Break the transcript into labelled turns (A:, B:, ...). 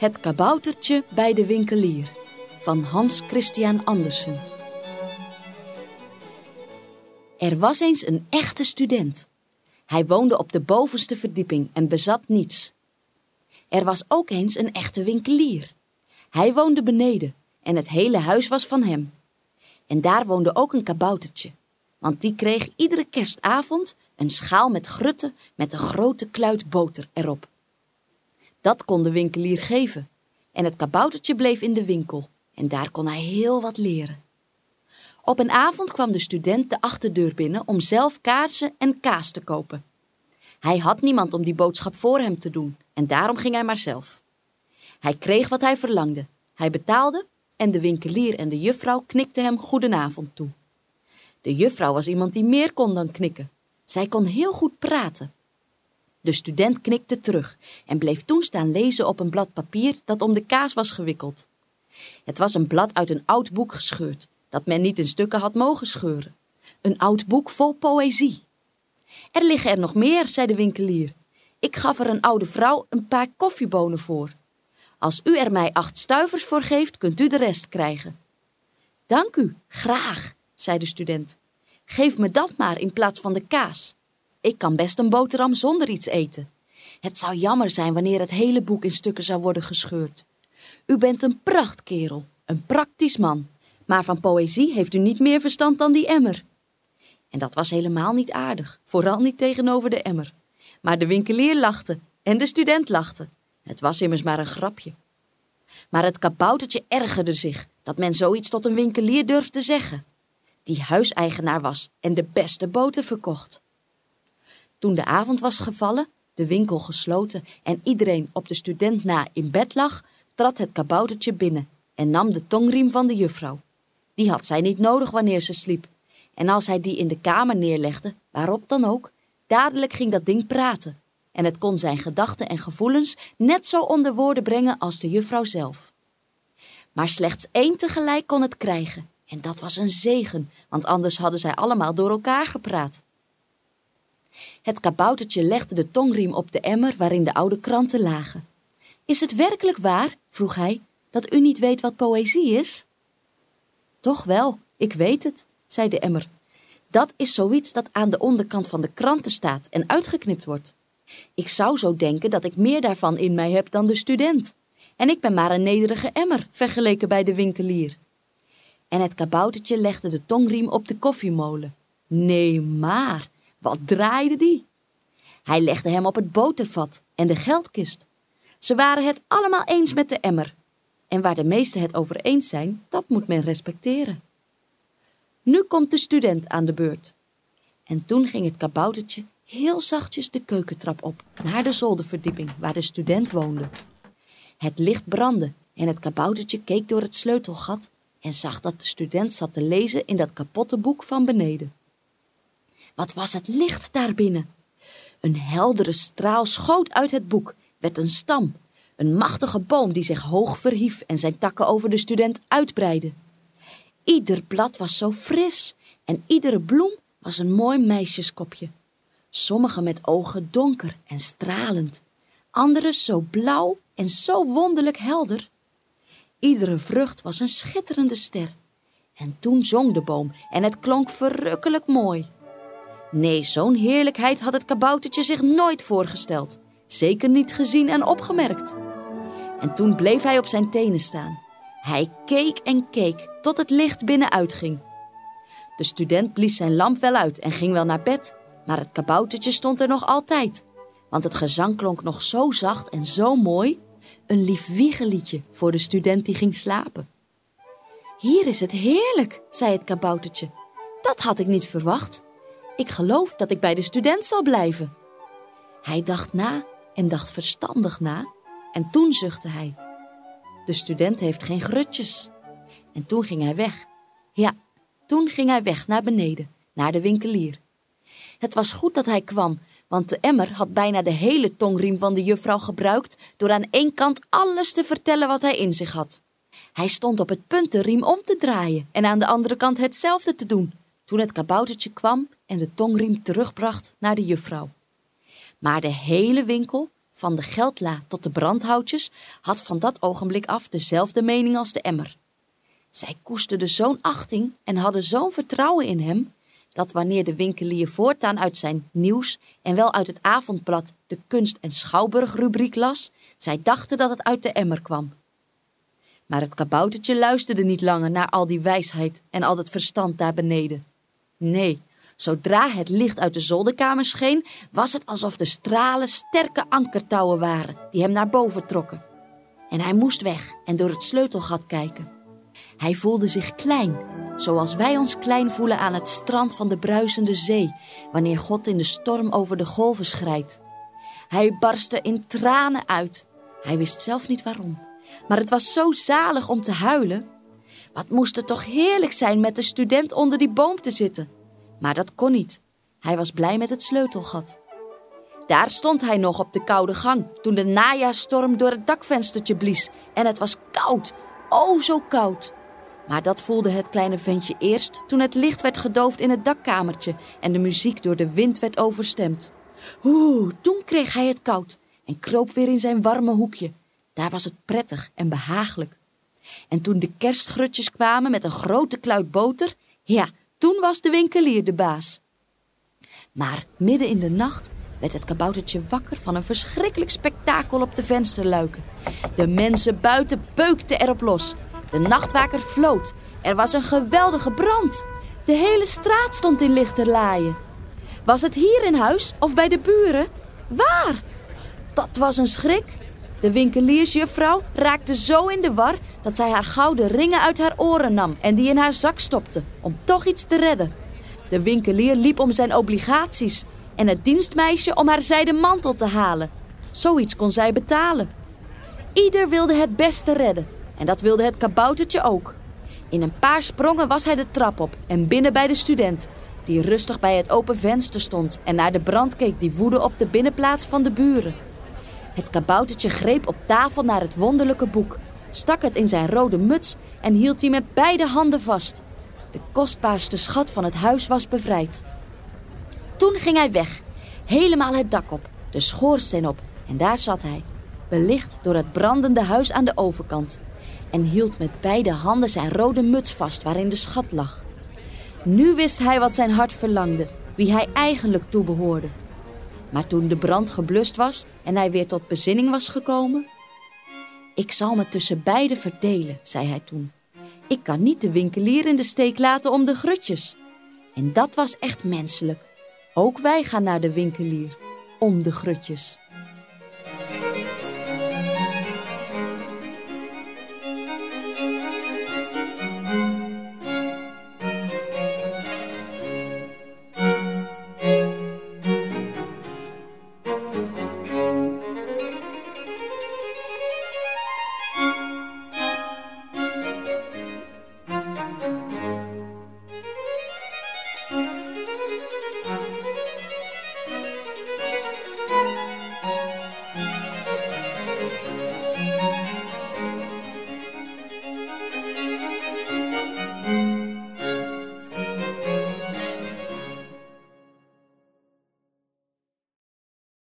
A: Het kaboutertje bij de winkelier van Hans Christian Andersen. Er was eens een echte student. Hij woonde op de bovenste verdieping en bezat niets. Er was ook eens een echte winkelier. Hij woonde beneden en het hele huis was van hem. En daar woonde ook een kaboutertje, want die kreeg iedere kerstavond een schaal met grutten met een grote kluit boter erop. Dat kon de winkelier geven. En het kaboutertje bleef in de winkel. En daar kon hij heel wat leren. Op een avond kwam de student de achterdeur binnen om zelf kaarsen en kaas te kopen. Hij had niemand om die boodschap voor hem te doen en daarom ging hij maar zelf. Hij kreeg wat hij verlangde. Hij betaalde en de winkelier en de juffrouw knikten hem goedenavond toe. De juffrouw was iemand die meer kon dan knikken. Zij kon heel goed praten de student knikte terug en bleef toen staan lezen op een blad papier dat om de kaas was gewikkeld. Het was een blad uit een oud boek gescheurd, dat men niet in stukken had mogen scheuren. Een oud boek vol poëzie. Er liggen er nog meer, zei de winkelier. Ik gaf er een oude vrouw een paar koffiebonen voor. Als u er mij acht stuivers voor geeft, kunt u de rest krijgen. Dank u, graag, zei de student. Geef me dat maar in plaats van de kaas. Ik kan best een boterham zonder iets eten. Het zou jammer zijn wanneer het hele boek in stukken zou worden gescheurd. U bent een prachtkerel, een praktisch man, maar van poëzie heeft u niet meer verstand dan die emmer. En dat was helemaal niet aardig, vooral niet tegenover de emmer. Maar de winkelier lachte en de student lachte. Het was immers maar een grapje. Maar het kaboutertje ergerde zich dat men zoiets tot een winkelier durfde zeggen. Die huiseigenaar was en de beste boter verkocht. Toen de avond was gevallen, de winkel gesloten en iedereen op de student na in bed lag, trad het kaboutertje binnen en nam de tongriem van de juffrouw. Die had zij niet nodig wanneer ze sliep. En als hij die in de kamer neerlegde, waarop dan ook, dadelijk ging dat ding praten. En het kon zijn gedachten en gevoelens net zo onder woorden brengen als de juffrouw zelf. Maar slechts één tegelijk kon het krijgen. En dat was een zegen, want anders hadden zij allemaal door elkaar gepraat. Het kaboutertje legde de tongriem op de emmer waarin de oude kranten lagen. Is het werkelijk waar, vroeg hij, dat u niet weet wat poëzie is? Toch wel, ik weet het, zei de emmer. Dat is zoiets dat aan de onderkant van de kranten staat en uitgeknipt wordt. Ik zou zo denken dat ik meer daarvan in mij heb dan de student. En ik ben maar een nederige emmer, vergeleken bij de winkelier. En het kaboutertje legde de tongriem op de koffiemolen. Nee, maar wat draaide die? Hij legde hem op het botervat en de geldkist. Ze waren het allemaal eens met de emmer. En waar de meesten het over eens zijn, dat moet men respecteren. Nu komt de student aan de beurt. En toen ging het kaboutertje heel zachtjes de keukentrap op, naar de zolderverdieping waar de student woonde. Het licht brandde en het kaboutertje keek door het sleutelgat en zag dat de student zat te lezen in dat kapotte boek van beneden. Wat was het licht daarbinnen? Een heldere straal schoot uit het boek, werd een stam, een machtige boom die zich hoog verhief en zijn takken over de student uitbreidde. Ieder blad was zo fris en iedere bloem was een mooi meisjeskopje. Sommige met ogen donker en stralend, andere zo blauw en zo wonderlijk helder. Iedere vrucht was een schitterende ster. En toen zong de boom en het klonk verrukkelijk mooi. Nee, zo'n heerlijkheid had het kaboutertje zich nooit voorgesteld. Zeker niet gezien en opgemerkt. En toen bleef hij op zijn tenen staan. Hij keek en keek tot het licht binnenuit ging. De student blies zijn lamp wel uit en ging wel naar bed, maar het kaboutertje stond er nog altijd. Want het gezang klonk nog zo zacht en zo mooi. Een lief wiegeliedje voor de student die ging slapen. Hier is het heerlijk, zei het kaboutertje. Dat had ik niet verwacht. Ik geloof dat ik bij de student zal blijven. Hij dacht na en dacht verstandig na en toen zuchtte hij. De student heeft geen grutjes. En toen ging hij weg. Ja, toen ging hij weg naar beneden, naar de winkelier. Het was goed dat hij kwam, want de emmer had bijna de hele tongriem van de juffrouw gebruikt door aan één kant alles te vertellen wat hij in zich had. Hij stond op het punt de riem om te draaien en aan de andere kant hetzelfde te doen, toen het kaboutertje kwam en de tongriem terugbracht naar de juffrouw. Maar de hele winkel, van de geldla tot de brandhoutjes, had van dat ogenblik af dezelfde mening als de emmer. Zij koesterden zo'n achting en hadden zo'n vertrouwen in hem, dat wanneer de winkelier voortaan uit zijn nieuws en wel uit het avondblad de kunst- en schouwburgrubriek las, zij dachten dat het uit de emmer kwam. Maar het kaboutertje luisterde niet langer naar al die wijsheid en al dat verstand daar beneden. Nee, zodra het licht uit de zolderkamer scheen, was het alsof de stralen sterke ankertouwen waren die hem naar boven trokken. En hij moest weg en door het sleutelgat kijken. Hij voelde zich klein, zoals wij ons klein voelen aan het strand van de bruisende zee, wanneer God in de storm over de golven schrijdt. Hij barstte in tranen uit. Hij wist zelf niet waarom, maar het was zo zalig om te huilen. Wat moest het toch heerlijk zijn met de student onder die boom te zitten. Maar dat kon niet. Hij was blij met het sleutelgat. Daar stond hij nog op de koude gang toen de najaarstorm door het dakvenstertje blies en het was koud, oh zo koud. Maar dat voelde het kleine ventje eerst toen het licht werd gedoofd in het dakkamertje en de muziek door de wind werd overstemd. Oeh, toen kreeg hij het koud en kroop weer in zijn warme hoekje. Daar was het prettig en behagelijk. En toen de kerstgrutjes kwamen met een grote kluit boter, ja, toen was de winkelier de baas. Maar midden in de nacht werd het kaboutertje wakker van een verschrikkelijk spektakel op de vensterluiken. De mensen buiten beukten erop los. De nachtwaker floot. Er was een geweldige brand. De hele straat stond in lichterlaaien. Was het hier in huis of bij de buren? Waar? Dat was een schrik. De winkeliersjuffrouw raakte zo in de war dat zij haar gouden ringen uit haar oren nam en die in haar zak stopte, om toch iets te redden. De winkelier liep om zijn obligaties en het dienstmeisje om haar zijden mantel te halen. Zoiets kon zij betalen. Ieder wilde het beste redden en dat wilde het kaboutertje ook. In een paar sprongen was hij de trap op en binnen bij de student, die rustig bij het open venster stond en naar de brand keek die woedde op de binnenplaats van de buren. Het kaboutertje greep op tafel naar het wonderlijke boek, stak het in zijn rode muts en hield die met beide handen vast. De kostbaarste schat van het huis was bevrijd. Toen ging hij weg, helemaal het dak op, de schoorsteen op en daar zat hij, belicht door het brandende huis aan de overkant en hield met beide handen zijn rode muts vast waarin de schat lag. Nu wist hij wat zijn hart verlangde, wie hij eigenlijk toebehoorde. Maar toen de brand geblust was en hij weer tot bezinning was gekomen... Ik zal me tussen beiden verdelen, zei hij toen. Ik kan niet de winkelier in de steek laten om de grutjes. En dat was echt menselijk. Ook wij gaan naar de winkelier om de grutjes.